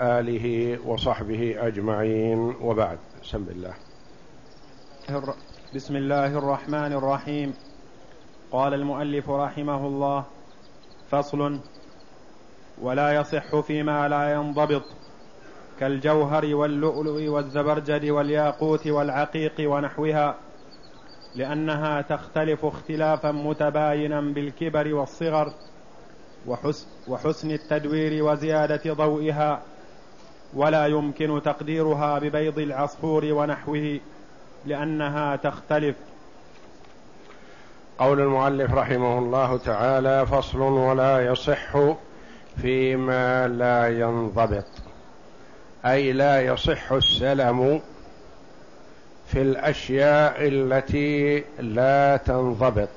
آله وصحبه أجمعين. وبعد بسم الله. بسم الله الرحمن الرحيم. قال المؤلف رحمه الله فصل ولا يصح فيما لا ينضبط كالجوهر واللؤلؤ والزبرجد والياقوت والعقيق ونحوها لأنها تختلف اختلافا متباينا بالكبر والصغر وحسن, وحسن التدوير وزيادة ضوئها ولا يمكن تقديرها ببيض العصفور ونحوه لأنها تختلف. قول المؤلف رحمه الله تعالى فصل ولا يصح فيما لا ينضبط. أي لا يصح السلم في الأشياء التي لا تنضبط.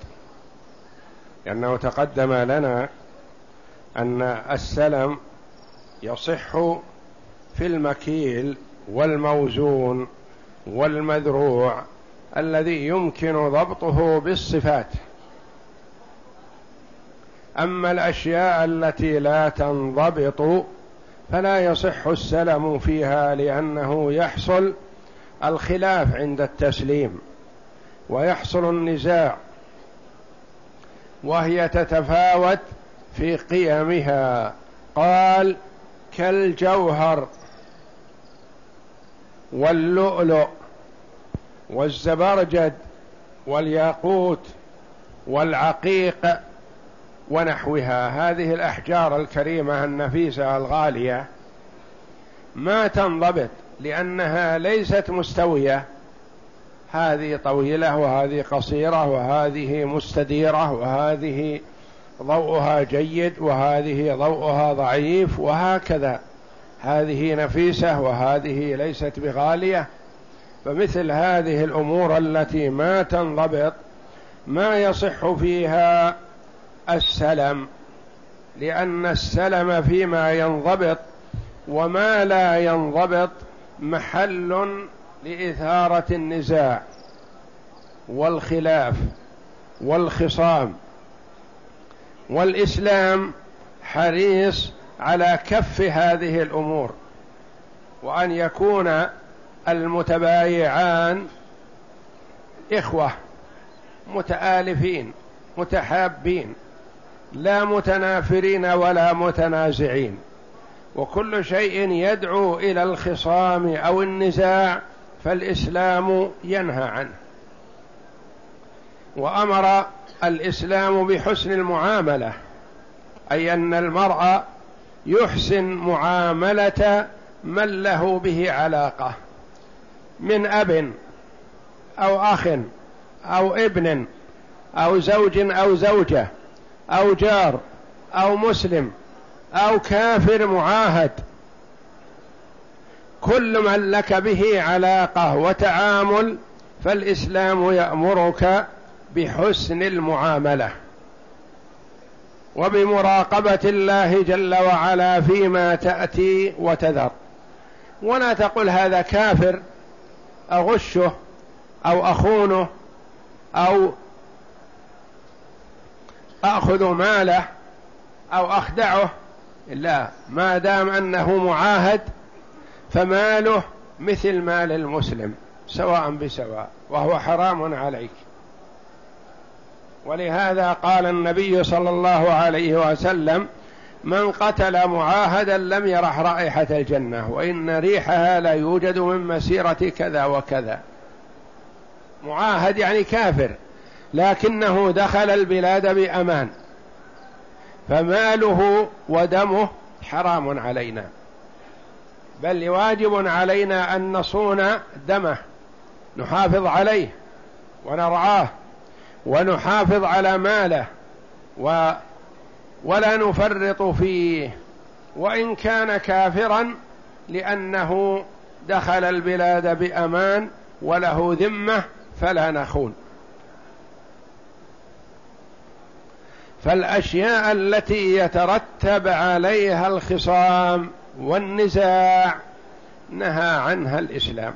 لأنه تقدم لنا أن السلم يصح في المكيل والموزون والمذروع الذي يمكن ضبطه بالصفات. أما الأشياء التي لا تنضبط فلا يصح السلم فيها لأنه يحصل الخلاف عند التسليم ويحصل النزاع وهي تتفاوت في قيمها. قال كالجوهر. واللؤلؤ والزبرجد والياقوت والعقيق ونحوها. هذه الأحجار الكريمة النفيسة الغالية ما تنضبط لأنها ليست مستوية. هذه طويلة وهذه قصيرة وهذه مستديرة وهذه ضوءها جيد وهذه ضوءها ضعيف وهكذا. هذه نفيسة وهذه ليست بغالية فمثل هذه الأمور التي ما تنضبط ما يصح فيها السلم لأن السلم فيما ينضبط وما لا ينضبط محل لإثارة النزاع والخلاف والخصام. والإسلام حريص على كف هذه الأمور وأن يكون المتبايعان إخوة متآلفين متحابين لا متنافرين ولا متنازعين. وكل شيء يدعو إلى الخصام أو النزاع فالإسلام ينهى عنه. وأمر الإسلام بحسن المعاملة أي أن المرء يحسن معاملة من له به علاقة. من أب أو أخ أو ابن أو زوج أو زوجة أو جار أو مسلم أو كافر معاهد. كل من لك به علاقة وتعامل فالإسلام يأمرك بحسن المعاملة. وبمراقبة الله جل وعلا فيما تأتي وتذر. ولا تقل هذا كافر أغشه أو أخونه أو أخذ ماله أو أخدعه لا ما دام أنه معاهد فماله مثل مال المسلم سواء بسواء وهو حرام عليك. ولهذا قال النبي صلى الله عليه وسلم من قتل معاهدا لم يرح رائحة الجنة وإن ريحها لا يوجد من مسيرة كذا وكذا. معاهد يعني كافر لكنه دخل البلاد بأمان. فماله ودمه حرام علينا. بل واجب علينا أن نصون دمه نحافظ عليه ونرعاه. ونحافظ على ماله و ولا نفرط فيه وإن كان كافرا لأنه دخل البلاد بأمان وله ذمة فلا نخون. فالأشياء التي يترتب عليها الخصام والنزاع نهى عنها الإسلام.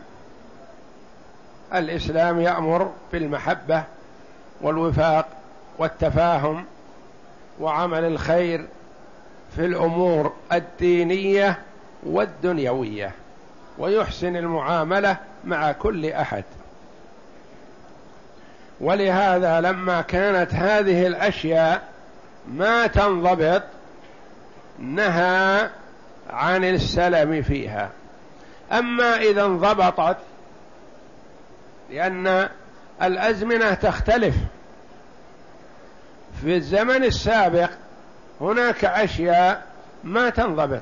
الإسلام يأمر بالمحبة والوفاق والتفاهم وعمل الخير في الأمور الدينية والدنيوية ويحسن المعاملة مع كل أحد. ولهذا لما كانت هذه الأشياء ما تنضبط نهى عن السلم فيها. أما إذا انضبطت لأن الأزمنة تختلف. في الزمن السابق هناك أشياء ما تنضبط.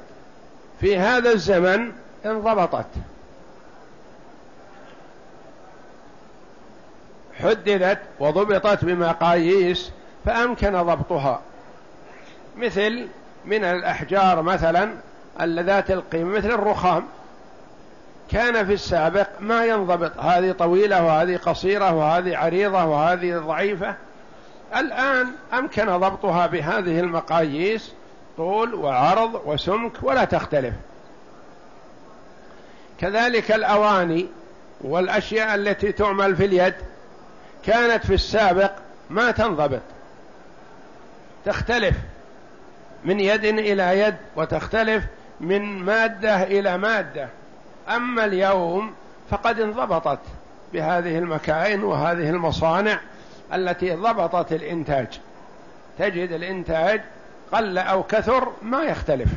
في هذا الزمن انضبطت. حددت وضبطت بمقاييس فأمكن ضبطها. مثل من الأحجار مثلا ذات القيمة مثل الرخام. كان في السابق ما ينضبط. هذه طويلة وهذه قصيرة وهذه عريضة وهذه ضعيفة. الآن أمكن ضبطها بهذه المقاييس طول وعرض وسمك ولا تختلف. كذلك الأواني والأشياء التي تعمل في اليد كانت في السابق ما تنضبط. تختلف من يد إلى يد وتختلف من مادة إلى مادة. أما اليوم فقد انضبطت بهذه المكائن وهذه المصانع التي ضبطت الإنتاج. تجد الإنتاج قل أو كثر ما يختلف.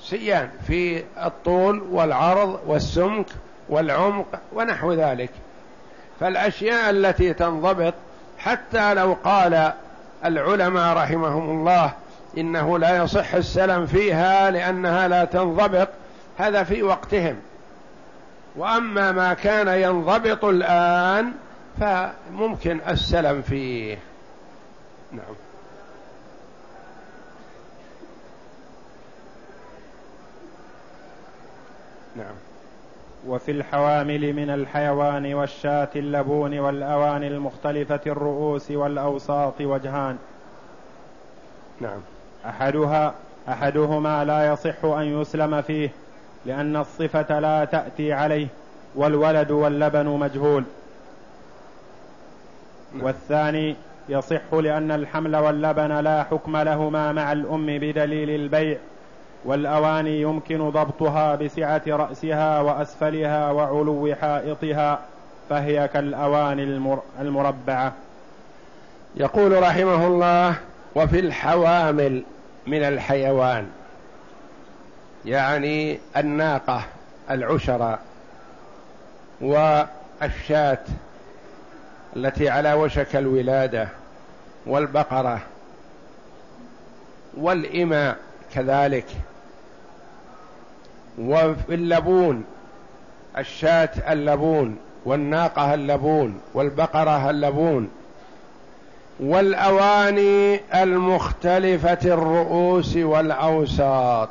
سيان في الطول والعرض والسمك والعمق ونحو ذلك. فالأشياء التي تنضبط حتى لو قال العلماء رحمهم الله إنه لا يصح السلم فيها لأنها لا تنضبط هذا في وقتهم. وأما ما كان ينضبط الآن فممكن السلم فيه. نعم. نعم. وفي الحوامل من الحيوان والشاة اللبون والأواني المختلفة الرؤوس والأوساط وجهان. نعم. أحدها أحدهما لا يصح أن يسلم فيه. لأن الصفة لا تأتي عليه والولد واللبن مجهول. نعم. والثاني يصح لأن الحمل واللبن لا حكم لهما مع الأم بدليل البيع والأواني يمكن ضبطها بسعة رأسها وأسفلها وعلو حائطها فهي كالأواني المربعة. يقول رحمه الله وفي الحوامل من الحيوان يعني الناقة العشرة والشاة التي على وشك الولادة والبقرة والإماء كذلك. وفي اللبون الشاة اللبون والناقة اللبون والبقرة اللبون. والأواني المختلفة الرؤوس والأوساط.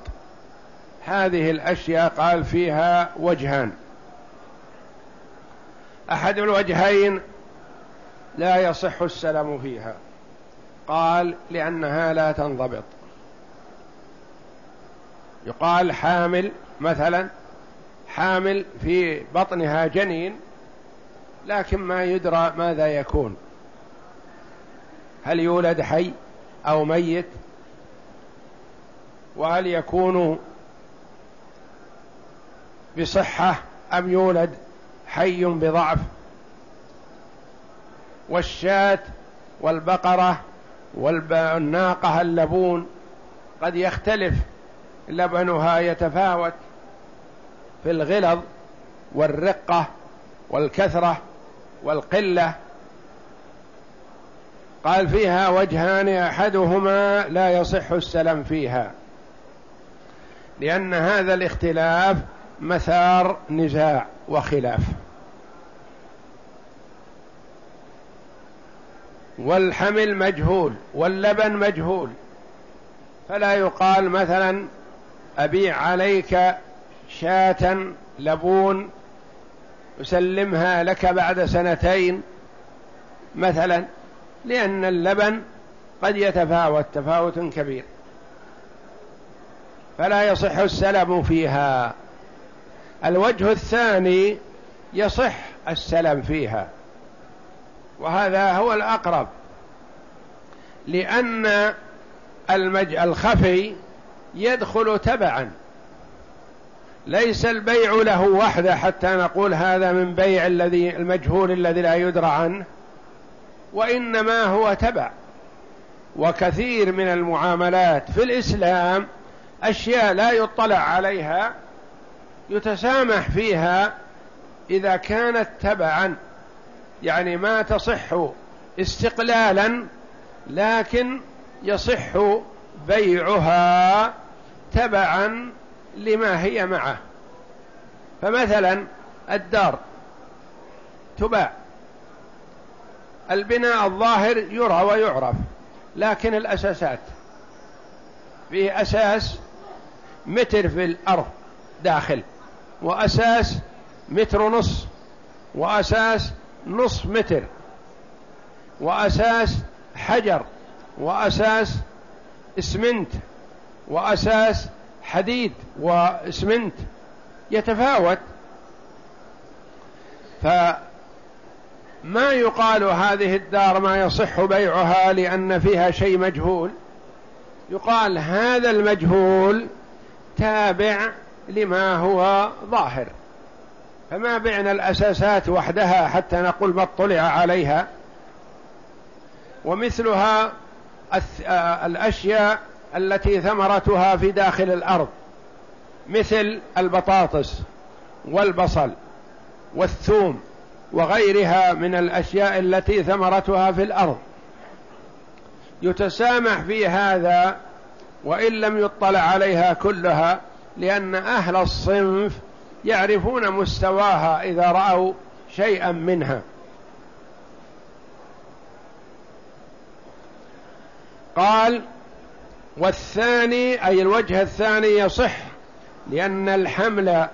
هذه الأشياء قال فيها وجهان. أحد الوجهين لا يصح السلم فيها. قال لأنها لا تنضبط. يقال حامل مثلا حامل في بطنها جنين لكن ما يدرى ماذا يكون. هل يولد حي أو ميت؟ وهل يكون بصحة أم يولد حي بضعف. والشاة والبقرة والناقة اللبون قد يختلف لبنها يتفاوت في الغلظ والرقة والكثرة والقلة. قال فيها وجهان أحدهما لا يصح السلم فيها لأن هذا الاختلاف مثار نزاع وخلاف. والحمل مجهول واللبن مجهول. فلا يقال مثلا أبيع عليك شاة لبون أسلمها لك بعد سنتين مثلا لأن اللبن قد يتفاوت تفاوت كبير. فلا يصح السلم فيها. الوجه الثاني يصح السلم فيها وهذا هو الأقرب لأن المج... الخفي يدخل تبعا ليس البيع له وحده حتى نقول هذا من بيع الذي المجهول الذي لا يدرى عنه وإنما هو تبع. وكثير من المعاملات في الإسلام أشياء لا يطلع عليها يتسامح فيها إذا كانت تبعا يعني ما تصح استقلالا لكن يصح بيعها تبعا لما هي معه. فمثلا الدار تباع. البناء الظاهر يرى ويعرف لكن الأساسات. فيه أساس متر في الأرض داخل. وأساس متر ونص وأساس نصف متر وأساس حجر وأساس اسمنت وأساس حديد واسمنت. يتفاوت. فما يقال هذه الدار ما يصح بيعها لأن فيها شيء مجهول؟ يقال هذا المجهول تابع لما هو ظاهر. فما بعنا الأساسات وحدها حتى نقول ما اطلع عليها. ومثلها آه، الأشياء التي ثمرتها في داخل الأرض. مثل البطاطس والبصل والثوم وغيرها من الأشياء التي ثمرتها في الأرض. يتسامح في هذا وإن لم يطلع عليها كلها لأن أهل الصنف يعرفون مستواها إذا رأوا شيئا منها. قال والثاني أي الوجه الثاني يصح لأن الحمل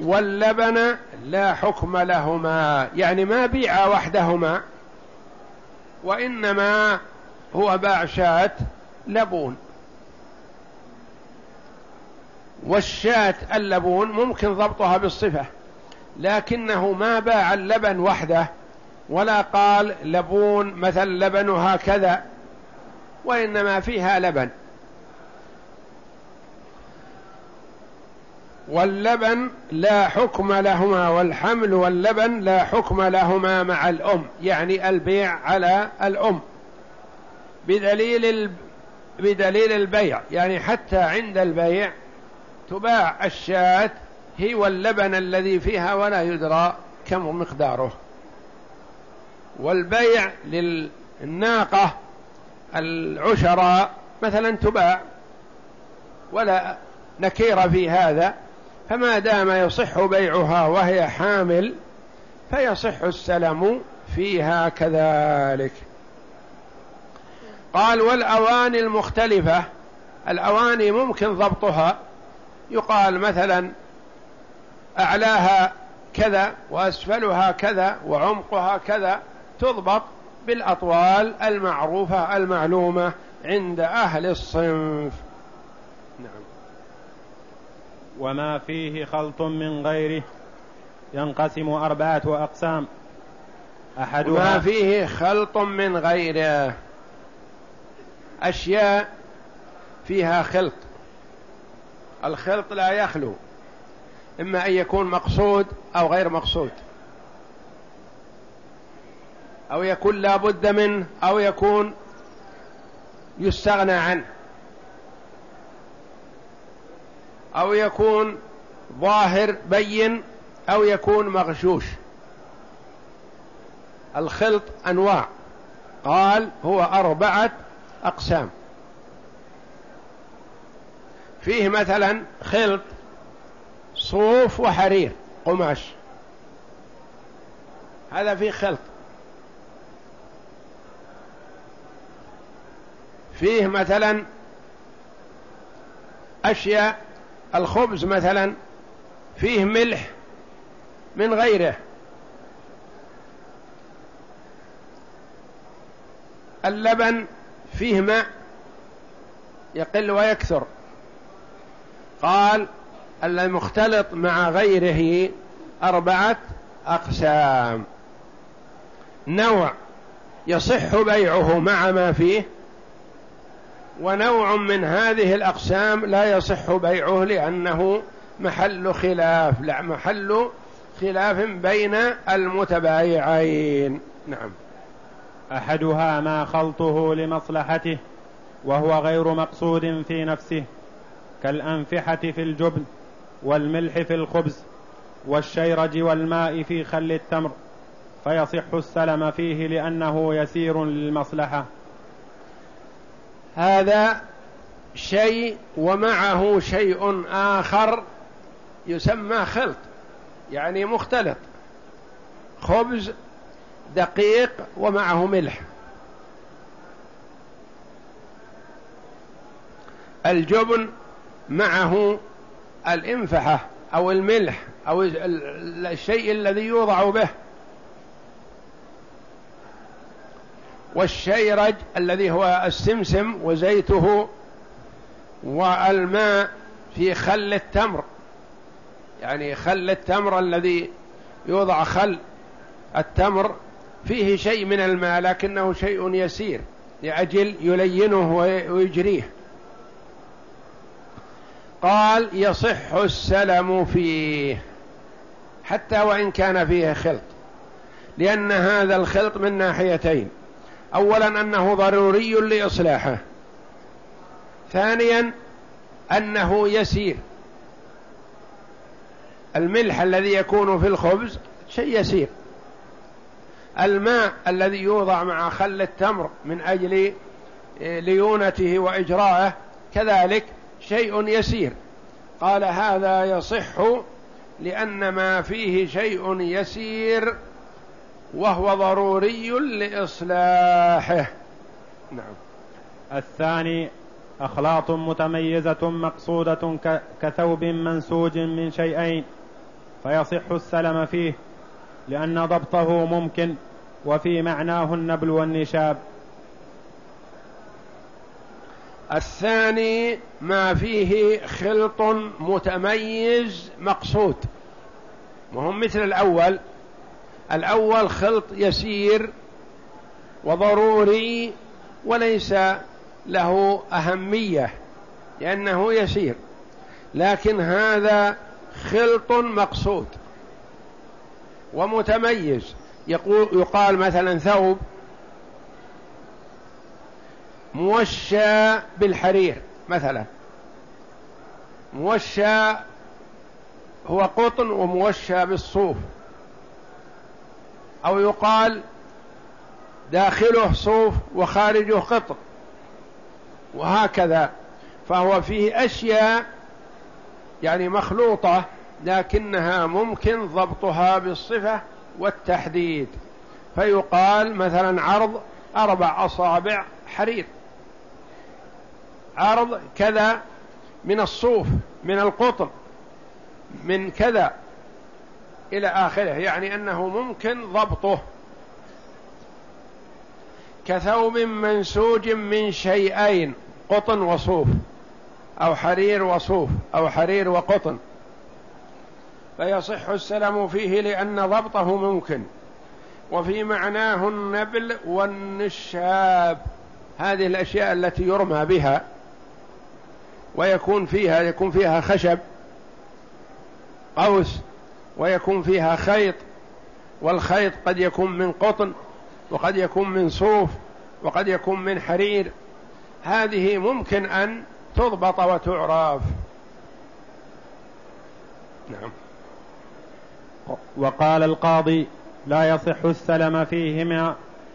واللبن لا حكم لهما يعني ما بيع وحدهما وإنما هو باع شاة لبون. والشاة اللبون ممكن ضبطها بالصفة لكنه ما باع اللبن وحده ولا قال لبون مثل لبنها كذا وإنما فيها لبن. واللبن لا حكم لهما والحمل واللبن لا حكم لهما مع الأم يعني البيع على الأم. بدليل بدليل البيع يعني حتى عند البيع تباع الشاة هي واللبن الذي فيها ولا يدرى كم مقداره. والبيع للناقة العشراء مثلا تباع ولا نكير في هذا. فما دام يصح بيعها وهي حامل فيصح السلم فيها كذلك. قال والأواني المختلفة الأواني ممكن ضبطها يقال مثلا أعلاها كذا وأسفلها كذا وعمقها كذا تضبط بالأطوال المعروفة المعلومة عند أهل الصنف. نعم. وما فيه خلط من غيره ينقسم أربعة أقسام. أحدها ما فيه خلط من غيره. أشياء فيها خلط. الخلط لا يخلو إما أن يكون مقصود أو غير مقصود. أو يكون لا بد منه أو يكون يستغنى عنه. أو يكون ظاهر بين أو يكون مغشوش. الخلط أنواع. قال هو أربعة أقسام. فيه مثلا خلط صوف وحرير قماش. هذا فيه خلط. فيه مثلا أشياء الخبز مثلا فيه ملح من غيره. اللبن فيه ماء يقل ويكثر. قال المختلط مع غيره أربعة أقسام. نوع يصح بيعه مع ما فيه ونوع من هذه الأقسام لا يصح بيعه لأنه محل خلاف لا محل خلاف بين المتبايعين. نعم. أحدها ما خلطه لمصلحته وهو غير مقصود في نفسه. كالأنفحة في الجبن والملح في الخبز والشيرج والماء في خل التمر فيصح السلم فيه لأنه يسير للمصلحة. هذا شيء ومعه شيء آخر يسمى خلط يعني مختلط. خبز دقيق ومعه ملح. الجبن معه الإنفحة أو الملح أو الشيء الذي يوضع به. والشيرج الذي هو السمسم وزيته والماء في خل التمر. يعني خل التمر الذي يوضع خل التمر فيه شيء من الماء لكنه شيء يسير لأجل يلينه ويجريه. قال يصح السلم فيه حتى وإن كان فيه خلط لأن هذا الخلط من ناحيتين. أولا أنه ضروري لإصلاحه. ثانيا أنه يسير. الملح الذي يكون في الخبز شيء يسير. الماء الذي يوضع مع خل التمر من أجل إيه، ليونته وإجراءه كذلك. شيء يسير. قال هذا يصح لأن ما فيه شيء يسير وهو ضروري لإصلاحه. نعم. الثاني أخلاط متميزة مقصودة كثوب منسوج من شيئين فيصح السلم فيه لأن ضبطه ممكن وفي معناه النبل والنشاب. الثاني ما فيه خلط متميز مقصود. وهم مثل الأول. الأول خلط يسير وضروري وليس له أهمية لأنه يسير. لكن هذا خلط مقصود ومتميز. يقول يقال مثلا ثوب. موشى بالحرير مثلا. موشى هو قطن وموشى بالصوف. أو يقال داخله صوف وخارجه قطن. وهكذا. فهو فيه أشياء يعني مخلوطة لكنها ممكن ضبطها بالصفة والتحديد. فيقال مثلا عرض أربع أصابع حرير. عرض كذا من الصوف من القطن من كذا إلى آخره. يعني أنه ممكن ضبطه. كثوب منسوج من شيئين قطن وصوف أو حرير وصوف أو حرير وقطن. فيصح السلم فيه لأن ضبطه ممكن. وفي معناه النبل والنشاب. هذه الأشياء التي يرمى بها ويكون فيها يكون فيها خشب قوس ويكون فيها خيط والخيط قد يكون من قطن وقد يكون من صوف وقد يكون من حرير. هذه ممكن أن تضبط وتعرف. نعم. وقال القاضي لا يصح السلم فيهما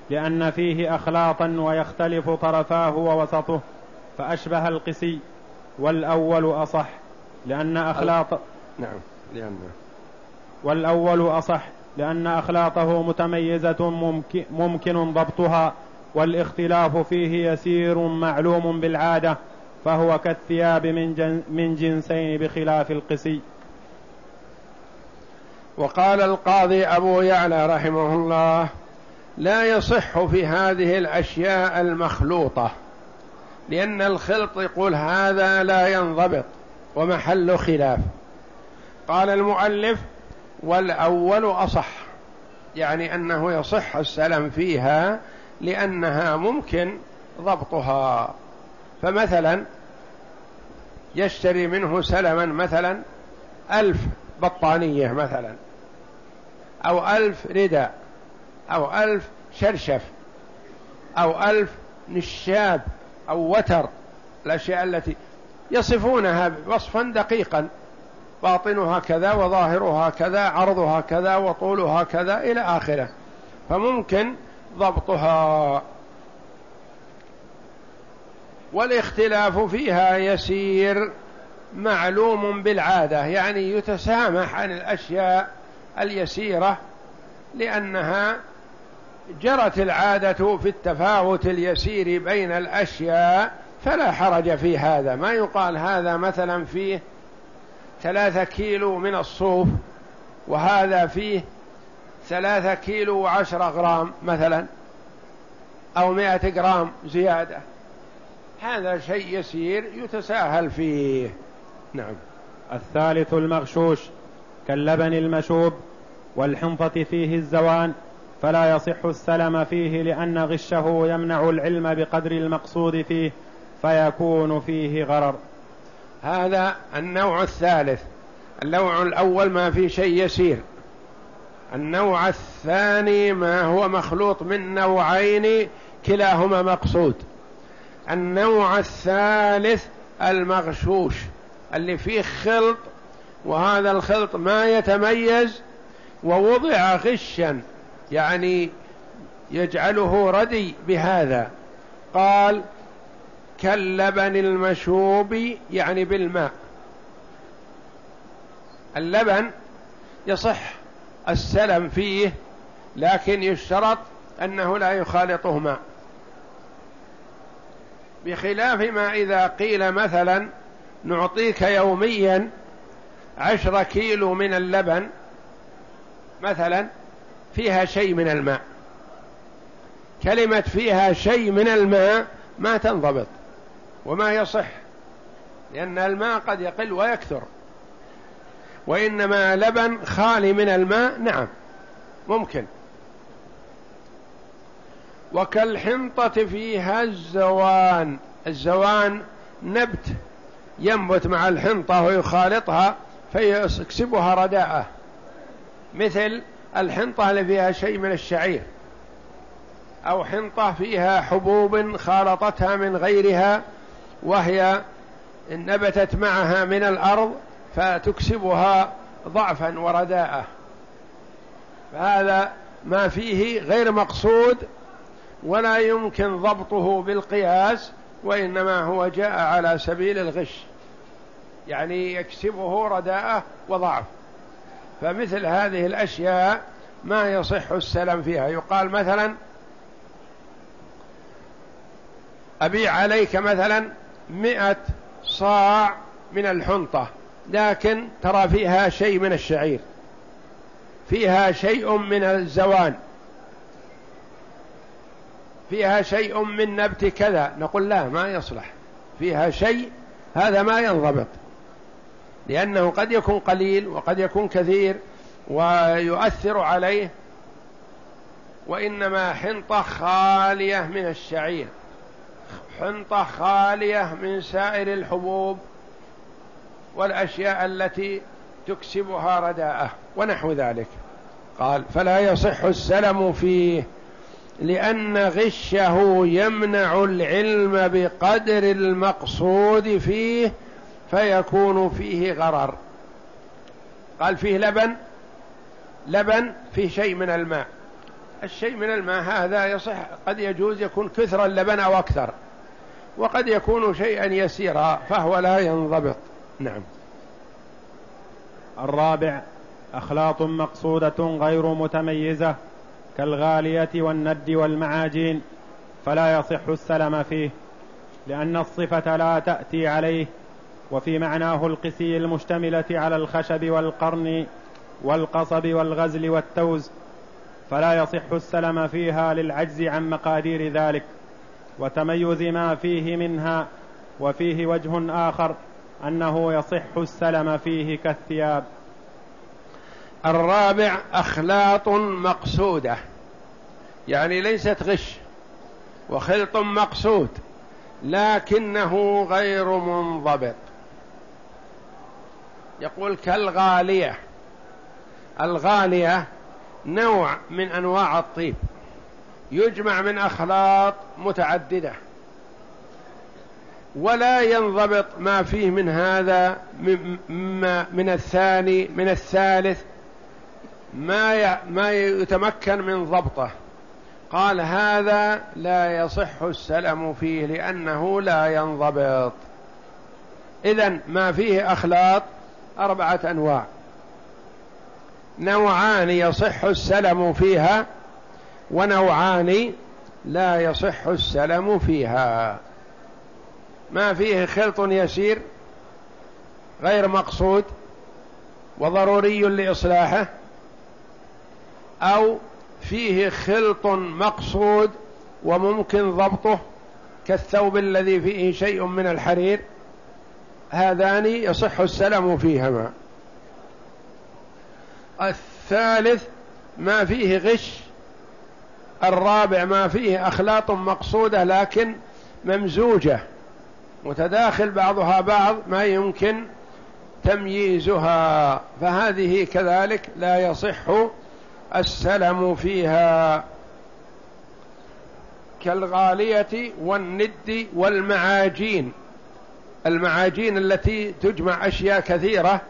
لأن فيه أخلاطا ويختلف طرفاه ووسطه فأشبه القسي. والأول أصح لأن أخلاط نعم لأن والأول أصح لأن أخلاطه متميزة ممكن, ممكن ضبطها والاختلاف فيه يسير معلوم بالعادة فهو كالثياب من, جن من جنسين بخلاف القسي. وقال القاضي أبو يعلى رحمه الله لا يصح في هذه الأشياء المخلوطة. لأن الخلط يقول هذا لا ينضبط ومحل خلاف. قال المؤلف والأول أصح يعني أنه يصح السلم فيها لأنها ممكن ضبطها. فمثلا يشتري منه سلما مثلا ألف بطانية مثلا أو ألف رداء أو ألف شرشف أو ألف نشاب أو وتر الأشياء التي يصفونها وصفا دقيقا باطنها كذا وظاهرها كذا عرضها كذا وطولها كذا إلى آخره. فممكن ضبطها. والاختلاف فيها يسير معلوم بالعادة يعني يتسامح عن الأشياء اليسيرة لأنها جرت العادة في التفاوت اليسير بين الأشياء فلا حرج في هذا. ما يقال هذا مثلا فيه ثلاثة كيلو من الصوف وهذا فيه ثلاثة كيلو وعشرة غرام مثلا أو مائة غرام زيادة. هذا شيء يسير يتساهل فيه. نعم. الثالث المغشوش كاللبن المشوب والحنطة فيه الزوان فلا يصح السلم فيه لأن غشه يمنع العلم بقدر المقصود فيه فيكون فيه غرر. هذا النوع الثالث النوع الأول ما في شيء يسير النوع الثاني ما هو مخلوط من نوعين كلاهما مقصود. النوع الثالث المغشوش اللي فيه خلط وهذا الخلط ما يتميز ووضع غشا يعني يجعله ردي بهذا. قال كاللبن المشوب يعني بالماء. اللبن يصح السلم فيه لكن يشترط أنه لا يخالطه ماء. بخلاف ما إذا قيل مثلا نعطيك يوميا عشر كيلو من اللبن مثلا فيها شيء من الماء. كلمة فيها شيء من الماء ما تنضبط وما يصح لأن الماء قد يقل ويكثر. وإنما لبن خالي من الماء نعم ممكن. وكالحنطة فيها الزوان. الزوان نبت ينبت مع الحنطة ويخالطها فيكسبها رداءة. مثل الحنطة اللي فيها شيء من الشعير أو حنطة فيها حبوب خالطتها من غيرها وهي نبتت معها من الأرض فتكسبها ضعفا ورداءة. فهذا ما فيه غير مقصود ولا يمكن ضبطه بالقياس وإنما هو جاء على سبيل الغش يعني يكسبه رداءة وضعف. فمثل هذه الأشياء ما يصح السلم فيها. يقال مثلا أبيع عليك مثلا مئة صاع من الحنطة لكن ترى فيها شيء من الشعير فيها شيء من الزوان فيها شيء من نبت كذا. نقول لا ما يصلح. فيها شيء هذا ما ينضبط. لأنه قد يكون قليل وقد يكون كثير ويؤثر عليه وإنما حنطة خالية من الشعير حنطة خالية من سائر الحبوب والأشياء التي تكسبها رداءة ونحو ذلك. قال فلا يصح السلم فيه لأن غشه يمنع العلم بقدر المقصود فيه فيكون فيه غرر. قال فيه لبن لبن فيه شيء من الماء. الشيء من الماء هذا يصح قد يجوز يكون كثر اللبن أو أكثر وقد يكون شيئا يسيرا فهو لا ينضبط. نعم. الرابع أخلاط مقصودة غير متميزة كالغالية والند والمعاجين فلا يصح السلم فيه لأن الصفة لا تأتي عليه وفي معناه القسي المشتملة على الخشب والقرن والقصب والغزل والتوز فلا يصح السلم فيها للعجز عن مقادير ذلك وتميز ما فيه منها وفيه وجه آخر أنه يصح السلم فيه كالثياب. الرابع أخلاط مقصودة يعني ليست غش وخلط مقصود لكنه غير منضبط. يقول كالغالية. الغالية نوع من أنواع الطيب. يجمع من أخلاط متعددة. ولا ينضبط ما فيه من هذا من الثاني من الثالث ما ما يتمكن من ضبطه. قال هذا لا يصح السلم فيه لأنه لا ينضبط. إذا ما فيه أخلاط أربعة أنواع. نوعان يصح السلم فيها ونوعان لا يصح السلم فيها. ما فيه خلط يسير غير مقصود وضروري لإصلاحه أو فيه خلط مقصود وممكن ضبطه كالثوب الذي فيه شيء من الحرير. هذان يصح السلم فيهما. الثالث ما فيه غش الرابع ما فيه أخلاط مقصودة لكن ممزوجة. متداخل بعضها بعض ما يمكن تمييزها فهذه كذلك لا يصح السلم فيها. كالغالية والند والمعاجين. المعاجين التي تجمع أشياء كثيرة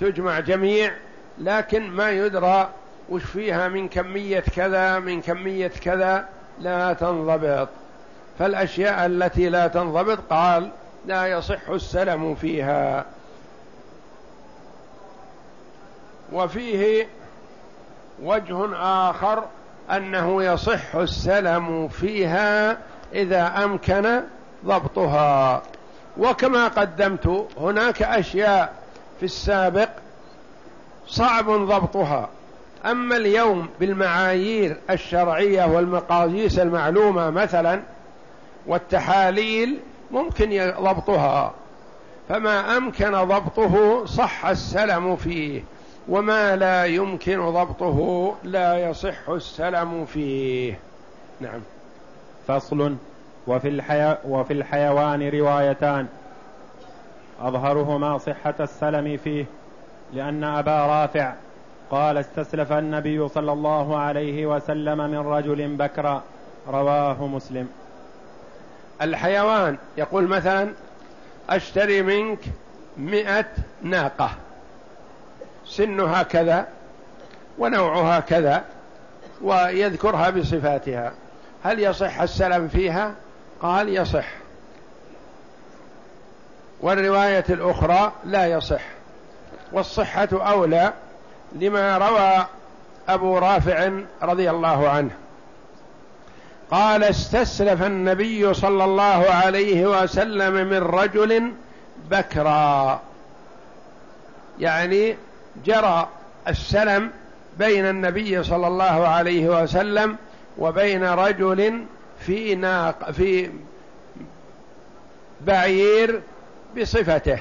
تجمع جميع لكن ما يدرى وش فيها من كمية كذا من كمية كذا لا تنضبط. فالأشياء التي لا تنضبط قال لا يصح السلم فيها. وفيه وجه آخر أنه يصح السلم فيها إذا أمكن ضبطها. وكما قدمت هناك أشياء في السابق صعب ضبطها. أما اليوم بالمعايير الشرعية والمقاييس المعلومة مثلا والتحاليل ممكن ضبطها فما أمكن ضبطه صح السلم فيه وما لا يمكن ضبطه لا يصح السلم فيه. نعم. فصل. وفي, الحي... وفي الحيوان روايتان. أظهرهما صحة السلم فيه لأن أبا رافع قال استسلف النبي صلى الله عليه وسلم من رجل بكرا رواه مسلم. الحيوان يقول مثلا أشتري منك مئة ناقة. سنها كذا ونوعها كذا ويذكرها بصفاتها. هل يصح السلم فيها؟ قال يصح. والرواية الأخرى لا يصح. والصحة أولى لما روى أبو رافع رضي الله عنه. قال استسلف النبي صلى الله عليه وسلم من رجل بكرا. يعني جرى السلم بين النبي صلى الله عليه وسلم وبين رجل في ناق في بعير بصفته.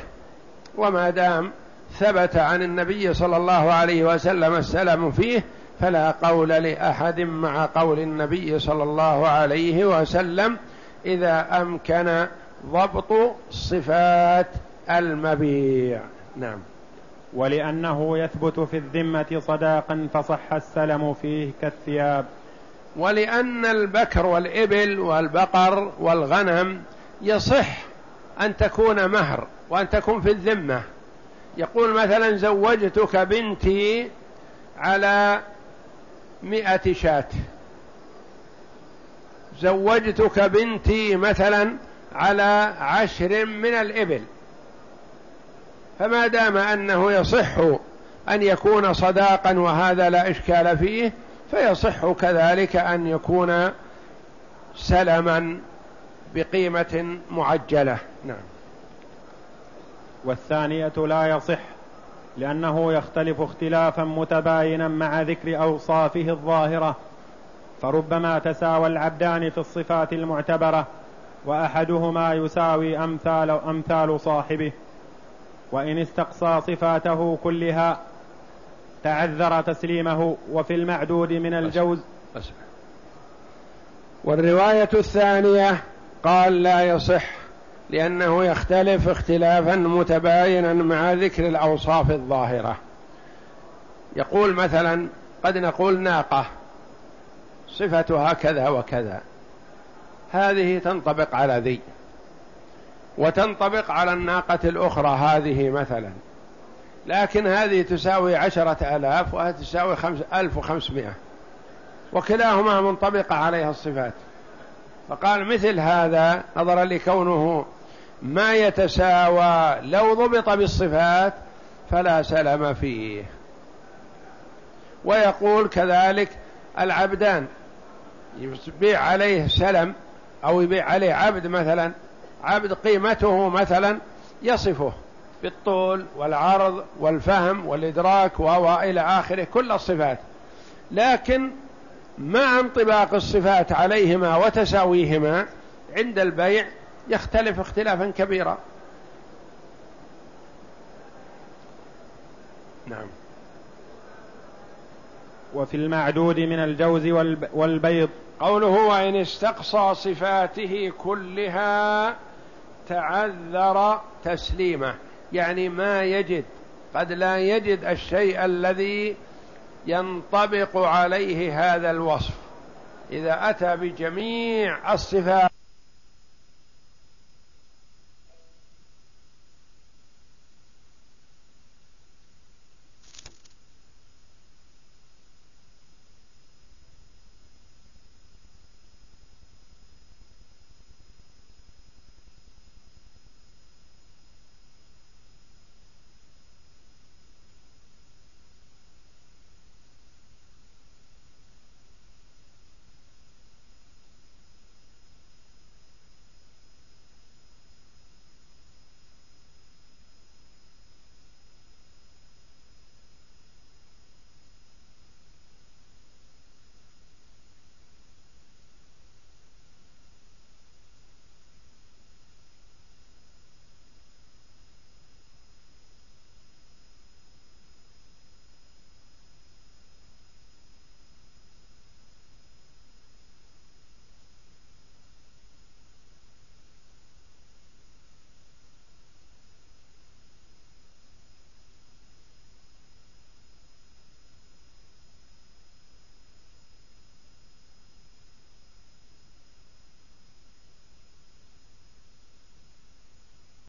وما دام ثبت عن النبي صلى الله عليه وسلم السلام فيه فلا قول لأحد مع قول النبي صلى الله عليه وسلم إذا أمكن ضبط صفات المبيع. نعم. ولأنه يثبت في الذمة صداقا فصح السلم فيه كالثياب. ولأن البكر والإبل والبقر والغنم يصح أن تكون مهر وأن تكون في الذمة. يقول مثلا زوجتك بنتي على مئة شاة. زوجتك بنتي مثلا على عشر من الإبل. فما دام أنه يصح أن يكون صداقا وهذا لا إشكال فيه فيصح كذلك أن يكون سلما بقيمة معجلة. نعم. والثانية لا يصح لأنه يختلف اختلافا متباينا مع ذكر أوصافه الظاهرة فربما تساوى العبدان في الصفات المعتبرة وأحدهما يساوي أمثال, أمثال صاحبه وإن استقصى صفاته كلها تعذر تسليمه وفي المعدود من الجوز. والرواية الثانية قال لا يصح لأنه يختلف اختلافا متباينا مع ذكر الأوصاف الظاهرة. يقول مثلا قد نقول ناقة صفتها كذا وكذا. هذه تنطبق على ذي وتنطبق على الناقة الأخرى هذه مثلا. لكن هذه تساوي عشرة آلاف وهذه تساوي خمس ألف وخمسمائة. وكلاهما منطبقة عليها الصفات. فقال مثل هذا نظرا لكونه ما يتساوى لو ضبط بالصفات فلا سلم فيه. ويقول كذلك العبدان. يبيع عليه سلم أو يبيع عليه عبد مثلا عبد قيمته مثلا يصفه. بالطول والعرض والفهم والإدراك وإلى آخره كل الصفات. لكن مع انطباق الصفات عليهما وتساويهما عند البيع يختلف اختلافا كبيرا. نعم. وفي المعدود من الجوز والبيض. قوله وإن استقصى صفاته كلها تعذر تسليمه. يعني ما يجد قد لا يجد الشيء الذي ينطبق عليه هذا الوصف. إذا أتى بجميع الصفات